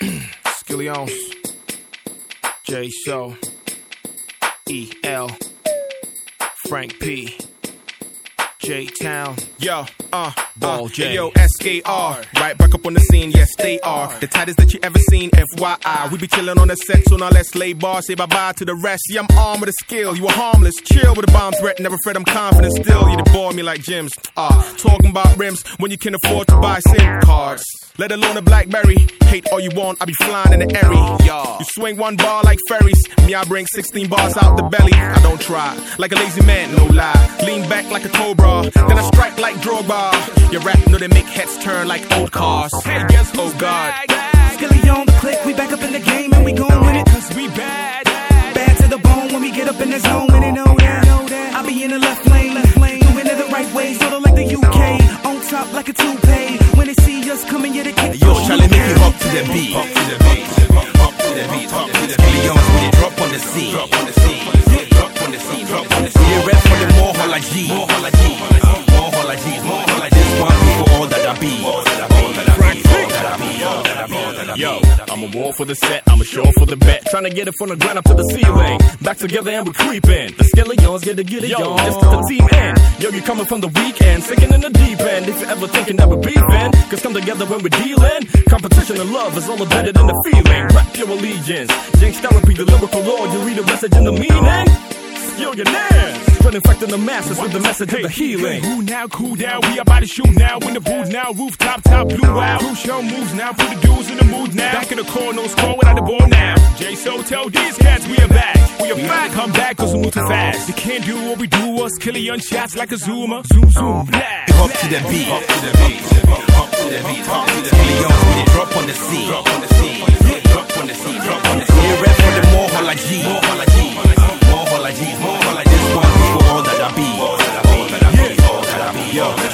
Skillions, J So, E L, Frank P, J Town, yo, uh, Ball uh, J. yo, SKR, right back up on the scene, yes they are the tightest that you ever seen. FYI, we be chilling on the set, so now let's lay bar, say bye bye to the rest. Yeah, I'm armed with a skill, you were harmless, chill with a bomb threat, never fret, I'm confident still. You to bore me like gyms, ah, talking about rims when you can afford to buy SIM cards. Let alone a Blackberry. Hate all you want, I be flying in the airy. You swing one bar like ferries. Me, I bring 16 bars out the belly. I don't try. Like a lazy man, no lie. Lean back like a cobra. Then I strike like Drogba. Your rap know they make heads turn like old cars. Hey, guess oh God. Skilly on the click, we back up in the game and we gon' win it. Cause we bad. Bad to the bone when we get up in the zone and they know that. I be in the left lane, Hop to the beat. To the beat. To the beat. Leons, when you drop on the scene. Drop on the scene. Drop on the scene. Drop on the scene. For the. More holla G. I'm a wall for the set, I'm a show for the bet. Trying to get it from the ground up to the ceiling. Back together and we're creeping. The skillions get to get it, yo, just to the team end. Yo, you coming from the weekend, sinking in the deep end. If you're ever thinking that we're beefing, cause come together when we're dealing. Competition and love is all embedded in the feeling. Rap your allegiance. Jinx therapy, the lyrical law, you read the message in the meaning. Yo, you're near. Spread infecting the masses with the message of the healing. Who now? Cool down. We about to shoot now. In the booth now. Rooftop, top, blue out. Who show moves now? Put the dudes in the mood now. Back in the corner, no score without the ball now. J So tell these cats we are back. We are back. Come back cause we move too fast. They can't do what we do. Us killing shots like a zoomer. Zoom, zoom, uh-huh. blast. Hop to the beat. Hop to the beat. Hop to the beat. Hop to the beat. Leons, when you drop on the scene. Drop on the scene.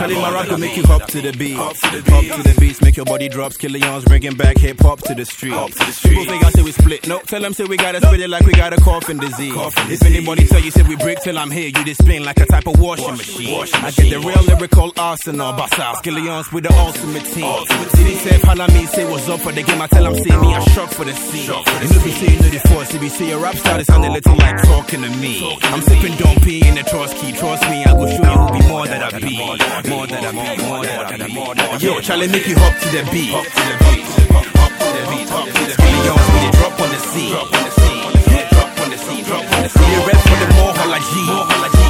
fallait Yo, Charlie Morocco make you hop to the beat. Hop to the, beats, make your body drop. Skillions bringing back hip hop to the street. Hop to the street. People think I say we split. No, tell them say we gotta split it like we got a coughing disease. Coughing if disease. anybody tell you say we break till I'm here, you just spin like a type of washing machine. washing I get the real lyrical arsenal. Bassa, Skillions with the ultimate team. Ultimate City Say follow me, say what's up for the game. I tell them, see me, I shock for the scene. The You know, be say you know the force. If you your rap style, it sound a little like talking to me. I'm sipping P in the trust key. Trust me, I go show you who be more than I be. More than Than I be, more than I. Yo, Charlie, make you hop to the beat. Hop to the beat. Hop to the beat. Hop to the beat. When drop on the scene. Drop on the scene. Drop on the scene. Drop on the scene. You rep for the more G. More G.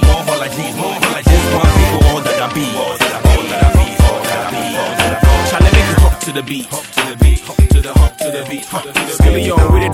More G. More G. This one people all that I be. That that that that. Charlie make you hop to the beat. Hop to the beat. Hop to the hop to the beat. Hop to the beat. We